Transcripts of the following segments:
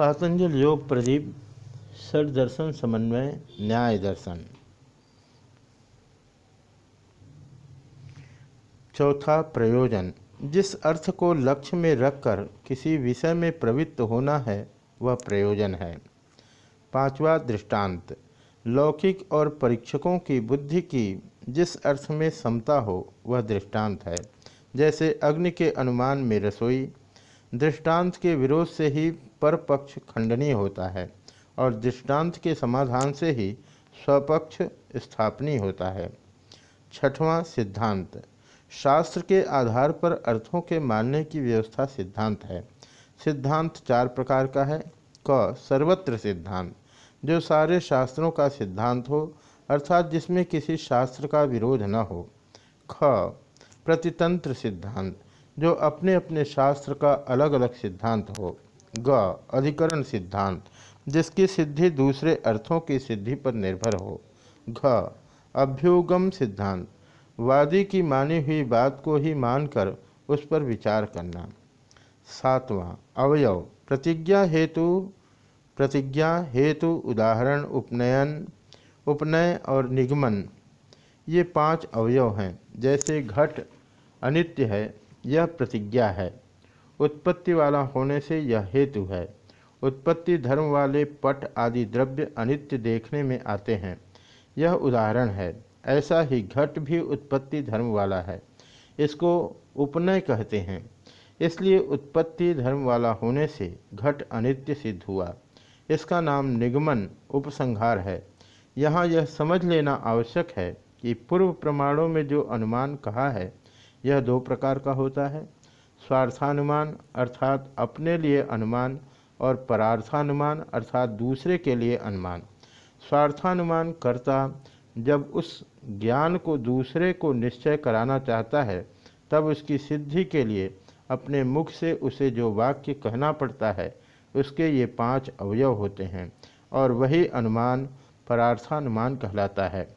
पातंजल योग प्रदीप दर्शन समन्वय, न्याय दर्शन। चौथा प्रयोजन, जिस अर्थ को लक्ष्य में रखकर किसी विषय में प्रवृत्त होना है, वह प्रयोजन है। पांचवा दृष्टांत, लौकिक और परीक्षकों की बुद्धि की जिस अर्थ में समता हो, वह दृष्टांत है। जैसे अग्नि के अनुमान में रसोई, दृष्टांत के विरोध से ही पर पक्ष खंडनीय होता है और दृष्टांत के समाधान से ही स्वपक्ष स्थापनीय होता है। छठवां सिद्धांत। शास्त्र के आधार पर अर्थों के मानने की व्यवस्था सिद्धांत है। सिद्धांत चार प्रकार का है। क, सर्वत्र सिद्धांत, जो सारे शास्त्रों का सिद्धांत हो, अर्थात जिसमें किसी शास्त्र का विरोध न हो। ख, प्रतितंत्र सिद्धांत, जो अपने अपने शास्त्र का अलग अलग सिद्धांत हो। ग, अधिकरण सिद्धांत, जिसकी सिद्धि दूसरे अर्थों की सिद्धि पर निर्भर हो। घ, अभ्युगम सिद्धांत, वादी की मानी हुई बात को ही मानकर उस पर विचार करना। सातवां, अवयव, प्रतिज्ञा हेतु प्रतिज्ञा हेतु उदाहरण, उपनयन, उपनय और निगमन। ये पाँच अवयव हैं, जैसे घट, अनित्य है, यह प्रतिज्ञा है। उत्पत्ति वाला होने से यह हेतु है। उत्पत्ति धर्म वाले पट आदि द्रव्य अनित्य देखने में आते हैं। यह उदाहरण है। ऐसा ही घट भी उत्पत्ति धर्म वाला है। इसको उपनय कहते हैं। इसलिए उत्पत्ति धर्म वाला होने से घट अनित्य सिद्ध हुआ। इसका नाम निगमन उपसंहार है। यहाँ यह समझ लेना आवश्यक है कि पूर्व प्रमाणों में जो अनुमान कहा है, यह दो प्रकार का होता है। स्वार्थानुमान अर्थात अपने लिए अनुमान और परार्थानुमान अर्थात दूसरे के लिए अनुमान। स्वार्थानुमान करता जब उस ज्ञान को दूसरे को निश्चय कराना चाहता है, तब उसकी सिद्धि के लिए अपने मुख से उसे जो वाक्य कहना पड़ता है, उसके ये पाँच अवयव होते हैं और वही अनुमान परार्थानुमान कहलाता है।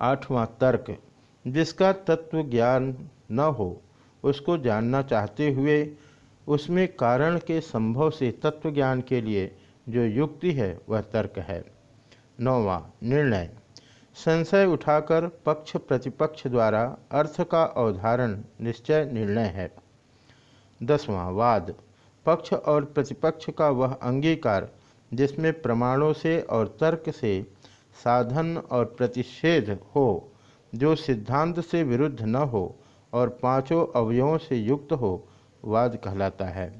आठवां तर्क, जिसका तत्व ज्ञान न हो उसको जानना चाहते हुए, उसमें कारण के संभव से तत्व ज्ञान के लिए जो युक्ति है, वह तर्क है। नौवा निर्णय। संशय उठाकर पक्ष प्रतिपक्ष द्वारा अर्थ का अवधारण निश्चय निर्णय है। दसवां वाद। पक्ष और प्रतिपक्ष का वह अंगीकार, जिसमें प्रमाणों से और तर्क से साधन और प्रतिषेध हो, जो सिद्धांत से विरुद्ध न हो और पाँचों अवयवों से युक्त हो वाद कहलाता है।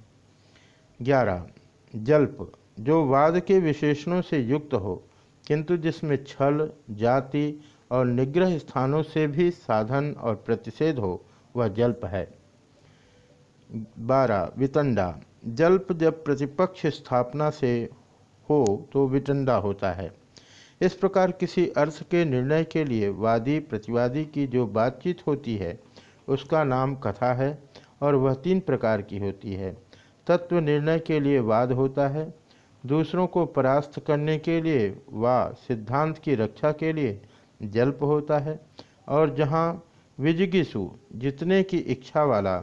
ग्यारह, जल्प, जो वाद के विशेषणों से युक्त हो, किंतु जिसमें छल, जाति और निग्रह स्थानों से भी साधन और प्रतिषेध हो, वह जल्प है। बारह, वितंडा, जल्प जब प्रतिपक्ष स्थापना से हो तो विटंडा होता है। इस प्रकार किसी अर्थ के निर्णय के लिए वादी, प्रतिवादी की जो बातचीत होती है उसका नाम कथा है और वह तीन प्रकार की होती है। तत्व निर्णय के लिए वाद होता है, दूसरों को परास्त करने के लिए व सिद्धांत की रक्षा के लिए जल्प होता है, और जहाँ विजिगिसु, जितने की इच्छा वाला,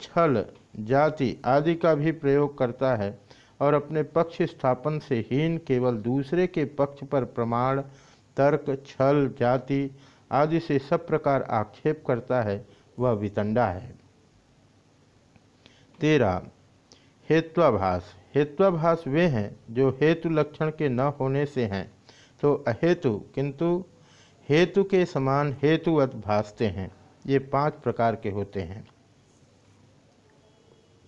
छल, जाति आदि का भी प्रयोग करता है और अपने पक्ष स्थापन से हीन केवल दूसरे के पक्ष पर प्रमाण, तर्क, छल, जाति आदि से सब प्रकार आक्षेप करता है वह वितंडा है। तेरा, हेत्वाभास हेत्वाभास वे हैं जो हेतु लक्षण के न होने से हैं। तो अहेतु, किंतु हेतु के समान हेतुवत भासते हैं। ये पाँच प्रकार के होते हैं।